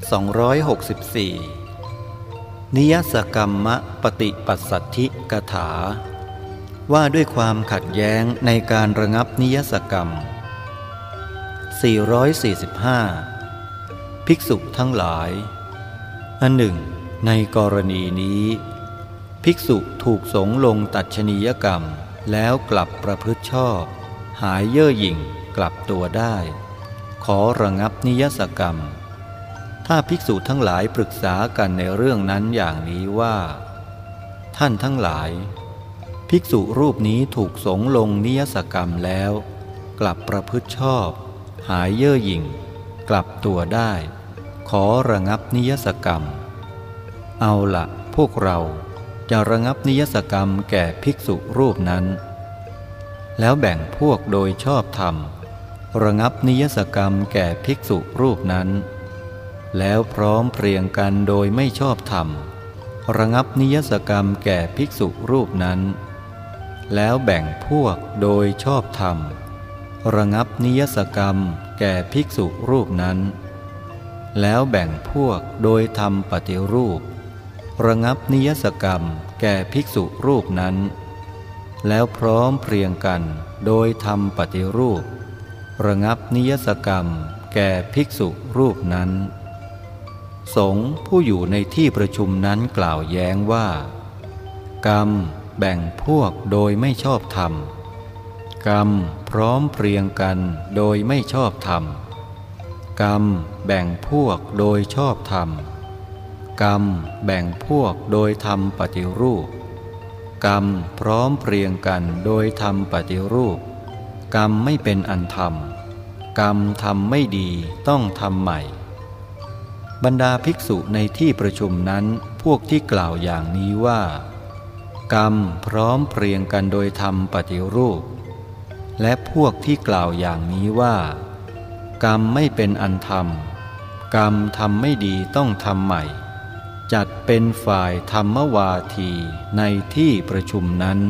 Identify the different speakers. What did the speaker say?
Speaker 1: 264 นิยสกรรมะปฏิปัสสัทธิกถา ว่าด้วยความขัดแย้งในการระงับนิยสกรรม 445 ภิกษุทั้งหลาย อันหนึ่ง ในกรณีนี้ ภิกษุถูกสงลงตัดชนียกรรมแล้วกลับประพฤติชอบ หายเย่อหยิ่งกลับตัวได้ ขอระงับนิยสกรรม ถ้าภิกษุทั้งหลายปรึกษากันในเรื่องนั้นอย่างนี้ว่า ท่านทั้งหลาย ภิกษุรูปนี้ถูกสงลงนิยสกรรมแล้ว กลับประพฤติชอบ หายเย่อหยิ่ง กลับตัวได้ ขอระงับนิยสกรรม เอาละพวกเราจะระงับนิยสกรรมแก่ภิกษุรูปนั้น แล้วแบ่งพวกโดยชอบธรรม ระงับนิยสกรรมแก่ภิกษุรูปนั้น แล้วพร้อมเพรียงกันโดยไม่ชอบธรรม ระงับนิยสกรรมแก่ภิกษุรูปนั้น แล้วแบ่งพวกโดยชอบธรรม ระงับนิยสกรรมแก่ภิกษุรูปนั้น แล้วแบ่งพวกโดยทำปฏิรูป ระงับนิยสกรรมแก่ภิกษุรูปนั้น แล้วพร้อมเพรียงกันโดยทำปฏิรูป ระงับนิยสกรรมแก่ภิกษุรูปนั้น สงฆ์ผู้อยู่ในที่ประชุมนั้นกล่าวแย้งว่า กรรมแบ่งพวกโดยไม่ชอบธรรม กรรมพร้อมเพรียงกันโดยไม่ชอบธรรม กรรมแบ่งพวกโดยชอบธรรม กรรมแบ่งพวกโดยทำปฏิรูป กรรมพร้อมเพรียงกันโดยทำปฏิรูป กรรมไม่เป็นอันธรรม กรรมทำไม่ดีต้องทำใหม่ บรรดาภิกษุในที่ประชุมนั้นพวกที่กล่าวอย่างนี้ว่า กรรมพร้อมเพรียงกันโดยทำปฏิรูป และพวกที่กล่าวอย่างนี้ว่า กรรมไม่เป็นอันธรรม กรรมทำไม่ดีต้องทำใหม่ จัดเป็นฝ่ายธรรมวาทีในที่ประชุมนั้น